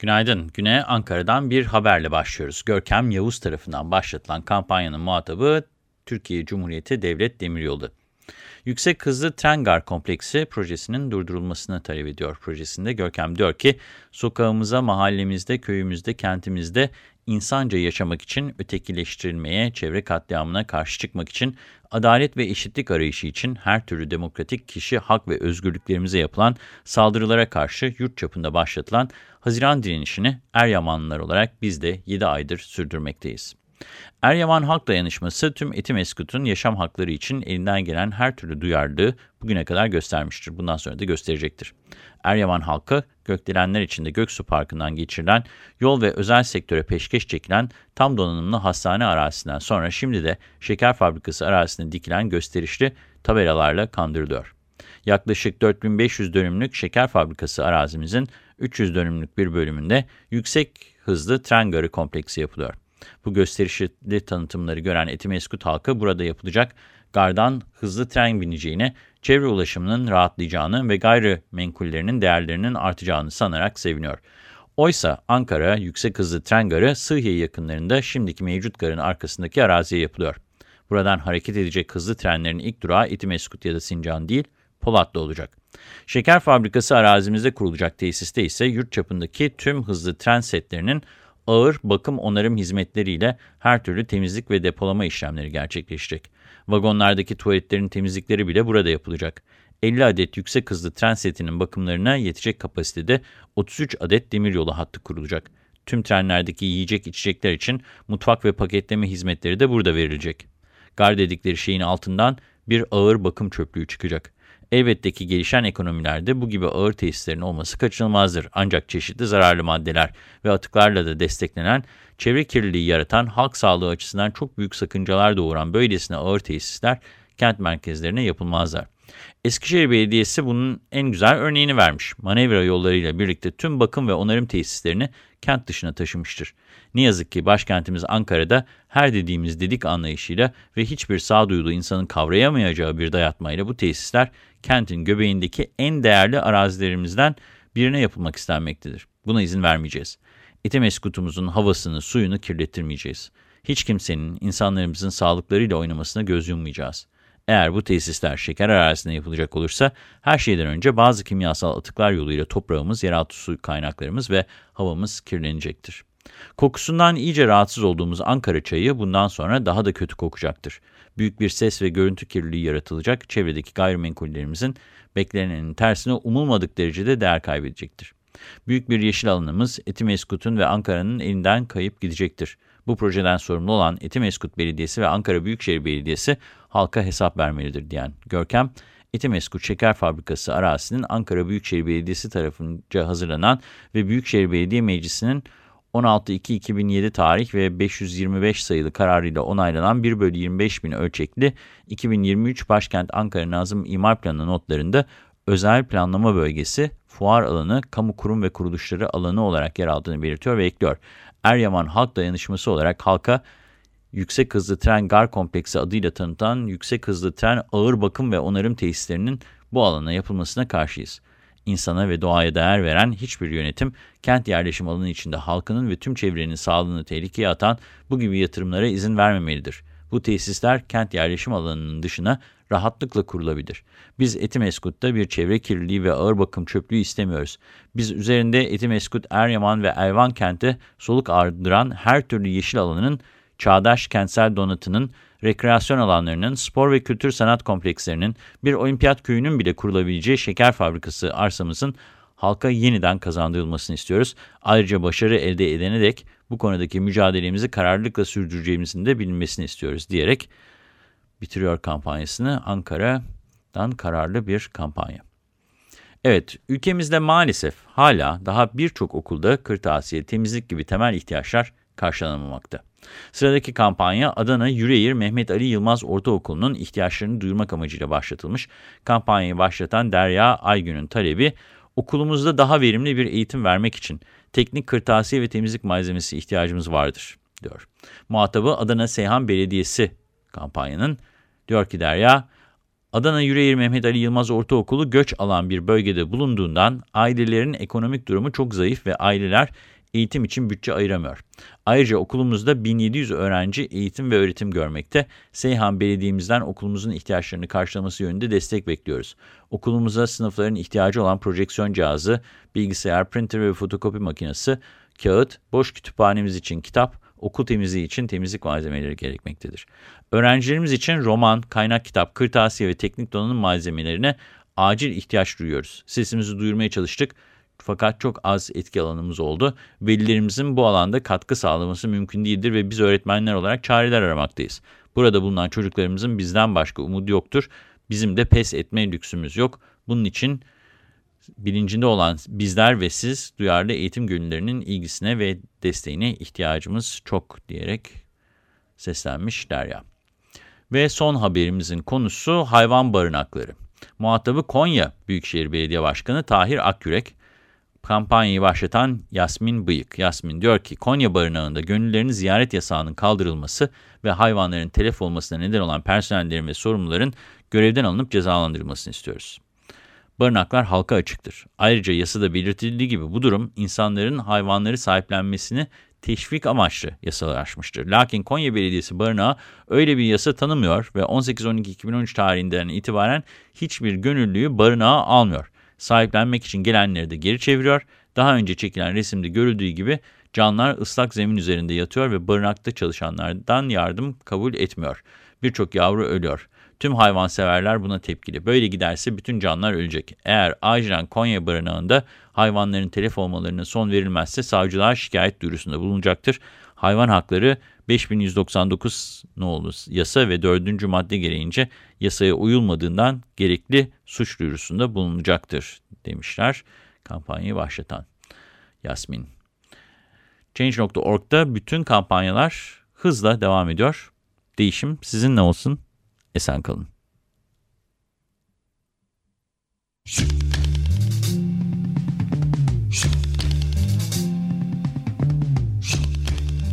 Günaydın. Güne Ankara'dan bir haberle başlıyoruz. Görkem Yavuz tarafından başlatılan kampanyanın muhatabı Türkiye Cumhuriyeti Devlet Demiryolu. Yüksek Hızlı Tren Gar Kompleksi projesinin durdurulmasını talep ediyor. Projesinde Görkem diyor ki, sokağımıza, mahallemizde, köyümüzde, kentimizde insanca yaşamak için ötekileştirilmeye, çevre katliamına karşı çıkmak için, adalet ve eşitlik arayışı için her türlü demokratik kişi, hak ve özgürlüklerimize yapılan saldırılara karşı yurt çapında başlatılan Haziran direnişini Eryamanlılar olarak biz de 7 aydır sürdürmekteyiz. Eryaman Halk Dayanışması tüm Etimeskut'un yaşam hakları için elinden gelen her türlü duyarlılığı bugüne kadar göstermiştir. Bundan sonra da gösterecektir. Eryaman halkı gökdelenler içinde Göksu Parkı'ndan geçirilen yol ve özel sektöre peşkeş çekilen tam donanımlı hastane arazisinden sonra şimdi de şeker fabrikası arazisine dikilen gösterişli tabelalarla kandırılıyor. Yaklaşık 4500 dönümlük şeker fabrikası arazimizin 300 dönümlük bir bölümünde yüksek hızlı tren garı kompleksi yapılıyor. Bu gösterişli tanıtımları gören Etimeskut halkı burada yapılacak gardan hızlı tren bineceğine, çevre ulaşımının rahatlayacağını ve gayrimenkullerinin değerlerinin artacağını sanarak seviniyor. Oysa Ankara yüksek hızlı tren garı Sıhhiye yakınlarında şimdiki mevcut garın arkasındaki araziye yapılıyor. Buradan hareket edecek hızlı trenlerin ilk durağı Etimeskut ya da Sincan değil, Polatlı olacak. Şeker fabrikası arazimizde kurulacak tesiste ise yurt çapındaki tüm hızlı tren setlerinin ağır bakım onarım hizmetleriyle her türlü temizlik ve depolama işlemleri gerçekleşecek. Vagonlardaki tuvaletlerin temizlikleri bile burada yapılacak. 50 adet yüksek hızlı tren setinin bakımlarına yetecek kapasitede 33 adet demiryolu hattı kurulacak. Tüm trenlerdeki yiyecek içecekler için mutfak ve paketleme hizmetleri de burada verilecek. Gar dedikleri şeyin altından bir ağır bakım çöplüğü çıkacak. Elbette ki gelişen ekonomilerde bu gibi ağır tesislerin olması kaçınılmazdır. Ancak çeşitli zararlı maddeler ve atıklarla da desteklenen, çevre kirliliği yaratan, halk sağlığı açısından çok büyük sakıncalar doğuran böylesine ağır tesisler kent merkezlerine yapılmazlar. Eskişehir Belediyesi bunun en güzel örneğini vermiş. Manevra yollarıyla birlikte tüm bakım ve onarım tesislerini kent dışına taşımıştır. Ne yazık ki başkentimiz Ankara'da her dediğimiz dedik anlayışıyla ve hiçbir sağduyulu insanın kavrayamayacağı bir dayatmayla bu tesisler kentin göbeğindeki en değerli arazilerimizden birine yapılmak istenmektedir. Buna izin vermeyeceğiz. Etemeskutumuzun havasını, suyunu kirlettirmeyeceğiz. Hiç kimsenin insanlarımızın sağlıklarıyla oynamasına göz yummayacağız. Eğer bu tesisler şeker arazisinde yapılacak olursa her şeyden önce bazı kimyasal atıklar yoluyla toprağımız, yeraltı su kaynaklarımız ve havamız kirlenecektir. Kokusundan iyice rahatsız olduğumuz Ankara çayı bundan sonra daha da kötü kokacaktır. Büyük bir ses ve görüntü kirliliği yaratılacak, çevredeki gayrimenkullerimizin beklenenin tersine umulmadık derecede değer kaybedecektir. Büyük bir yeşil alanımız Etimeskut'un ve Ankara'nın elinden kayıp gidecektir. Bu projeden sorumlu olan Etimeskut Belediyesi ve Ankara Büyükşehir Belediyesi halka hesap vermelidir diyen Görkem, Etimeskut Şeker Fabrikası arazisinin Ankara Büyükşehir Belediyesi tarafınca hazırlanan ve Büyükşehir Belediye Meclisi'nin 16.2.2007 tarih ve 525 sayılı kararıyla onaylanan 1 bölü 25 bin ölçekli 2023 Başkent Ankara Nazım İmar Planı notlarında özel planlama bölgesi, fuar alanı, kamu kurum ve kuruluşları alanı olarak yer aldığını belirtiyor ve ekliyor. Eryaman Halk Dayanışması olarak halka Yüksek Hızlı Tren Gar Kompleksi adıyla tanıtan yüksek hızlı tren ağır bakım ve onarım tesislerinin bu alana yapılmasına karşıyız. İnsana ve doğaya değer veren hiçbir yönetim, kent yerleşim alanı içinde halkının ve tüm çevrenin sağlığını tehlikeye atan bu gibi yatırımlara izin vermemelidir. Bu tesisler kent yerleşim alanının dışına rahatlıkla kurulabilir. Biz Etimeskut'ta bir çevre kirliliği ve ağır bakım çöplüğü istemiyoruz. Biz üzerinde Etimeskut, Eryaman ve Elvan kenti soluk ardıran her türlü yeşil alanının, çağdaş kentsel donatının, rekreasyon alanlarının, spor ve kültür sanat komplekslerinin, bir olimpiyat köyünün bile kurulabileceği şeker fabrikası arsamızın halka yeniden kazandırılmasını istiyoruz. Ayrıca başarı elde edene dek bu konudaki mücadelemizi kararlılıkla sürdüreceğimizin de bilinmesini istiyoruz diyerek bitiriyor kampanyasını Ankara'dan kararlı bir kampanya. Evet, ülkemizde maalesef hala daha birçok okulda kırtasiye, temizlik gibi temel ihtiyaçlar karşılanamamakta. Sıradaki kampanya Adana Yüreğir Mehmet Ali Yılmaz Ortaokulu'nun ihtiyaçlarını duyurmak amacıyla başlatılmış. Kampanyayı başlatan Derya Aygün'ün talebi okulumuzda daha verimli bir eğitim vermek için teknik kırtasiye ve temizlik malzemesi ihtiyacımız vardır, diyor. Muhatabı Adana Seyhan Belediyesi kampanyanın, diyor ki Derya, Adana Yüreğir Mehmet Ali Yılmaz Ortaokulu göç alan bir bölgede bulunduğundan ailelerin ekonomik durumu çok zayıf ve aileler eğitim için bütçe ayıramıyor. Ayrıca okulumuzda 1700 öğrenci eğitim ve öğretim görmekte. Seyhan Belediye'mizden okulumuzun ihtiyaçlarını karşılaması yönünde destek bekliyoruz. Okulumuza sınıfların ihtiyacı olan projeksiyon cihazı, bilgisayar, printer ve fotokopi makinesi, kağıt, boş kütüphanemiz için kitap, okul temizliği için temizlik malzemeleri gerekmektedir. Öğrencilerimiz için roman, kaynak kitap, kırtasiye ve teknik donanım malzemelerine acil ihtiyaç duyuyoruz. Sesimizi duyurmaya çalıştık fakat çok az etki alanımız oldu. Velilerimizin bu alanda katkı sağlaması mümkün değildir ve biz öğretmenler olarak çareler aramaktayız. Burada bulunan çocuklarımızın bizden başka umudu yoktur. Bizim de pes etme lüksümüz yok. Bunun için bilincinde olan bizler ve siz duyarlı eğitim gönüllerinin ilgisine ve desteğine ihtiyacımız çok diyerek seslenmiş Derya. Ve son haberimizin konusu hayvan barınakları. Muhatabı Konya Büyükşehir Belediye Başkanı Tahir Akyürek, kampanyayı başlatan Yasmin Bıyık. Yasmin diyor ki Konya Barınağı'nda gönüllerin ziyaret yasağının kaldırılması ve hayvanların telef olmasına neden olan personellerin ve sorumluların görevden alınıp cezalandırılmasını istiyoruz. Barınaklar halka açıktır. Ayrıca yasada belirtildiği gibi bu durum insanların hayvanları sahiplenmesini teşvik amaçlı yasalaşmıştır. Lakin Konya Belediyesi barınağı öyle bir yasa tanımıyor ve 18-12-2013 tarihinden itibaren hiçbir gönüllüyü barınağa almıyor sahiplenmek için gelenleri de geri çeviriyor. Daha önce çekilen resimde görüldüğü gibi canlar ıslak zemin üzerinde yatıyor ve barınakta çalışanlardan yardım kabul etmiyor. Birçok yavru ölüyor. Tüm hayvanseverler buna tepkili. Böyle giderse bütün canlar ölecek. Eğer acilen Konya barınağında hayvanların telef olmalarına son verilmezse savcılığa şikayet duyurusunda bulunacaktır. Hayvan hakları 5199 nolu yasa ve 4. madde gereğince yasaya uyulmadığından gerekli suç duyurusunda bulunacaktır demişler kampanyayı başlatan Yasmin. Change.org'da bütün kampanyalar hızla devam ediyor. Değişim sizinle olsun. Esen kalın.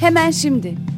Hemen şimdi.